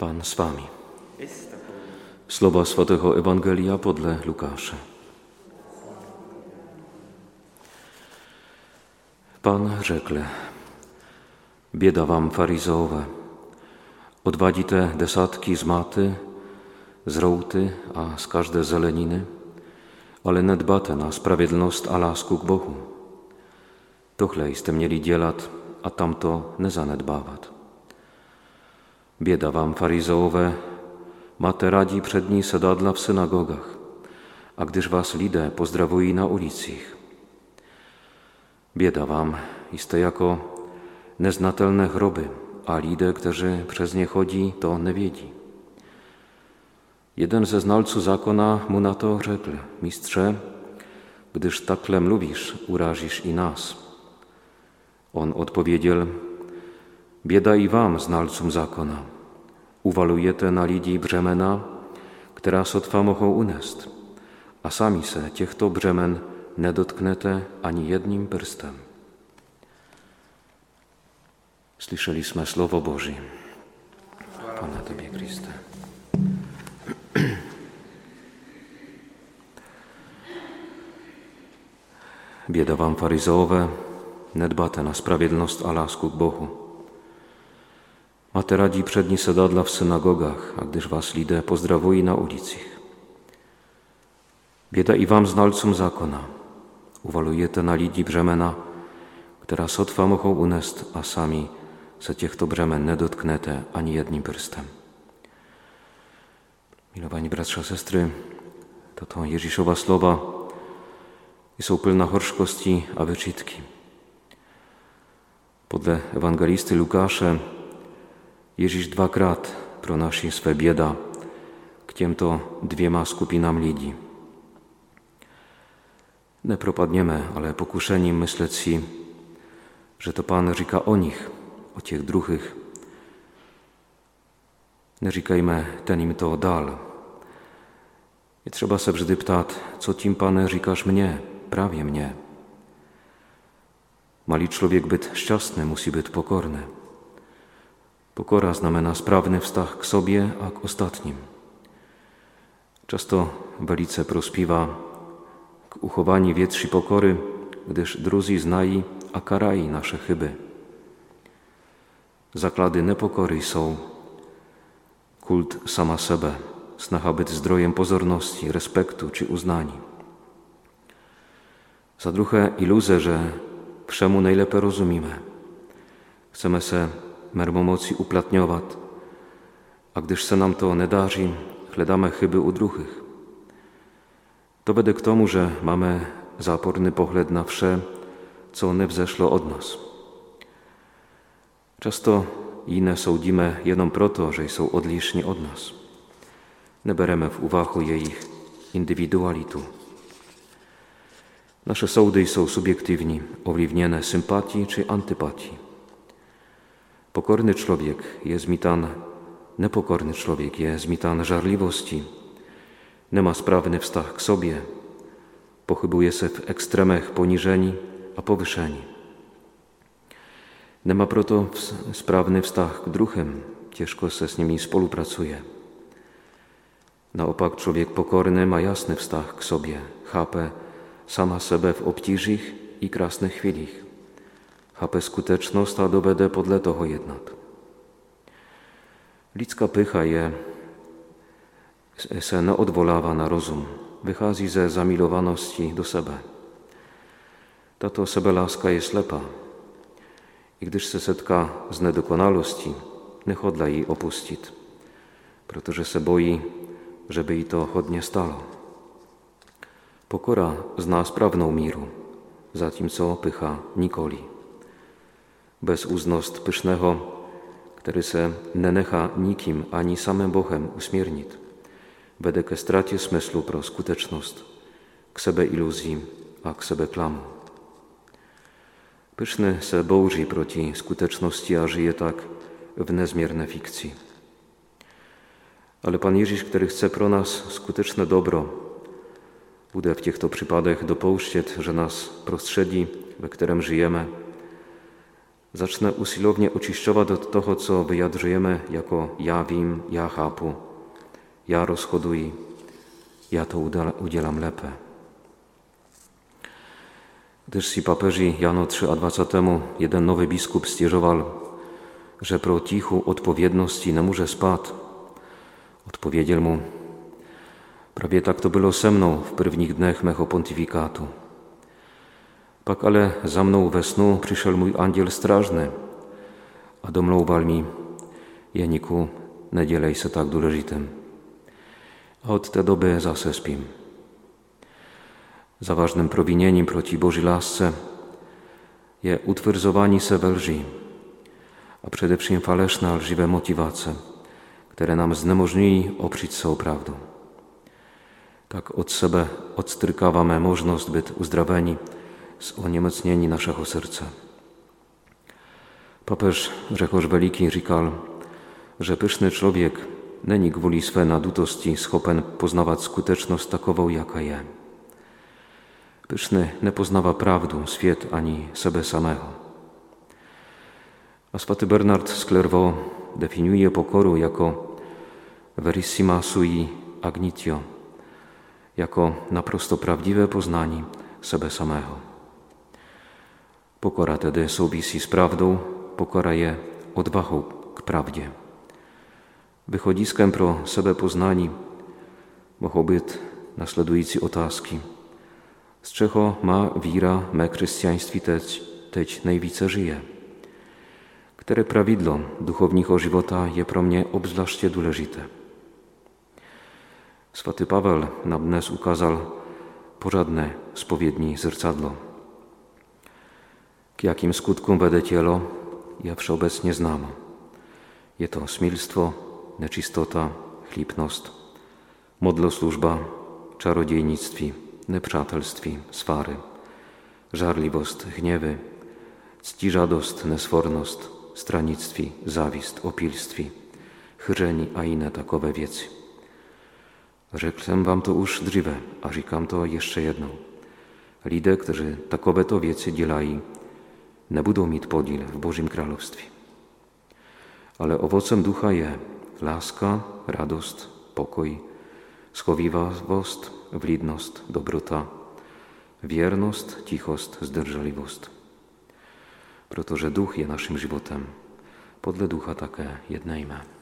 Pan z wami. Słowa Świętego Ewangelia podle Lukasza. Pan rzekł, bieda wam faryzeowe, odwadzi desatki z maty, z rołty, a z każde zeleniny, ale nie na sprawiedlność a lasku k Bohu. Tohle jste měli dělat a tamto nezanedbávat. Bieda wam, faryzeowe, mate radzi przedni sedadla w synagogach, a gdyż was lidę pozdrawují na ulicích. Bieda wam, jste jako neznatelne chroby, a lidę, którzy przez nie chodzi, to nie wiedzi. Jeden ze znalców zakona mu na to rzekł, mistrze, gdyż taklem lubisz, urazisz i nas. On odpowiedział, bieda i wam, znalcom zakona. Uwalujete na lidí břemena, která sotva mohou unést, a sami se těchto břemen nedotknete ani jedním prstem. Slyšeli slovo Boží. Pane Tobě, Kriste. Bieda wam, faryzeowe, nedbate na sprawiedlność a lasku k Bohu. Mate radzi przedni sedadla w synagogach, a gdyż was lidę pozdrawuje na ulicich. Bieda i wam znalcom zakona. Uwalujete na lidzi brzemena, która sotwa mohou unest, a sami se těchto břemen nedotknete ani jednym prstem. Milowani bratrze, sestry, to to Ježíšova slova są pełna horszkości a wyczytki. Podle ewangelisty Lukasze Ježíš dvakrát pronáší své bieda k těmto dvěma skupinám lidí. Nepropadniemy, ale pokuszeni myśleć si, że to Pan říká o nich, o tych druhých. Neříkajme ten im to dal. I trzeba se vždy ptát, co tím, Pane, říkáš mnie, prawie mnie. Mali człowiek być szczęsny, musi być pokorny. Pokora znamena sprawny wstach k sobie, a k ostatnim. Często velice prospiwa k uchowaniu wietrzy pokory, gdyż drudzy znají a karají nasze chyby. Zaklady nepokory są kult sama sebe, snacha być zdrojem pozorności, respektu czy uznani. Za druhé iluze, że wszemu najlepiej rozumíme. Chcemy se mermomoci uplatňovat. A když se nám to nedáří, hledáme chyby u druhých. To vede k tomu, że mamy záporný pohled na vše, co nevzešlo od nas. Často inne soudíme jenom proto, że są odlišní od nas. Nebereme w uwagę jejich indywidualitu. Nasze sądy są subiektywni, ovlivněné sympatii czy antypatii. Pokorny człowiek jest mitan, nepokorny człowiek jest mitan żarliwości, nie ma sprawny wstach k sobie, pochybuje się w ekstremach poniżeni, a powyszeni. Nie ma proto sprawny wstach k druhym, ciężko se z nimi współpracuje. Naopak człowiek pokorny ma jasny wstach k sobie, chapę sama sebe w obciżich i krasnych chwilach chápe skutečnost a dovede podle toho jednat. Lidská pycha je, se neodvolává na rozum, vychází ze zamilovanosti do sebe. Tato sebeláska je slepá. I když se setká z nedokonalosti, nechodla ji opustit, protože se bojí, že by jí to hodně stalo. Pokora zná správnou míru, zatímco pycha nikoli bezúznost pysznego, który se nenecha nikim ani samym Bohem usmiernić, wede ke stracie smyslu pro skuteczność, k sebe iluzji, a k sebe klamu. Pyszny se bołży proti skuteczności, a żyje tak w nezmierne fikcji. Ale Pan Jezus, który chce pro nas skuteczne dobro, bude w těchto to przypadek dopouštět, że nas prostředí, we którym żyjemy, Zacznę usiłownie oczyszczować od toho, co wyjadrzujemy jako ja wiem, ja chapu, ja rozchoduję, ja to udzielam lepę. Gdyż si papeži Jano 3 a 20 jeden nowy biskup stwierdzał, że pro tichu odpowiedności nie może spać. Odpowiedział mu, prawie tak to było se mną w pierwszych dniach mego pontyfikatu. Pak ale za mną we snu przyszedł mój angiel strażny, a domlouval mi, Jeniku, nie dzielej se tak důležitým. A od tej doby zase. Za ważnym prowinieniem proti Bożej lasce je utwierdzowani se we a przede wszystkim faleszna, lżywe motywacje, które nam znemożnili oprzeć się prawdą. Tak od siebie odstrykawamy możliwość być uzdrawieni z oniemocnieni naszego serca. Papież Grzegorz Weliki říkal, że pyszny człowiek není gwoli swe nadutosti schopen poznawać skuteczność takową, jaka je. Pyszny nie poznawa prawdu, świat ani siebie samego. A swaty Bernard z definiuje pokoru jako verissima sui agnitio, jako naprosto prawdziwe poznanie siebie samego. Pokora tedy souvisí z prawdą, pokora je odwachą k prawdzie. Wychodiskiem pro sebe poznání mohou být nasledující otázky. Z czego ma víra me chrześcijaństwie teď nejvíce żyje? Które prawidło duchowniego żywota je pro mnie obzwłaszcza důležité? Swaty Paweł nam dnes ukazał poradne spowiedni zrcadlo. K jakim skutkom wede cielo, ja wszeobecnie znam. Je to smilstwo, nečistota, chlipnost, modloslužba, czarodziejnictwi, nepřátelství, swary, żarliwost, gniewy, ctižadost, nesfornost, stranictwi, zawist, opilstwi, chrzeni a inne takowe wieci. Rzekłem wam to już driwe, a říkam to jeszcze jedną. Lidę, którzy takowe to wieci dzielali, nie będą mieć podziel w Bożym Królestwie. Ale owocem ducha je láska, radost, pokoj, schovivost, vlídnost, dobrota, wierność, tichost, zdrżaliwost. Protože duch je naszym żywotem. Podle ducha také jednejme.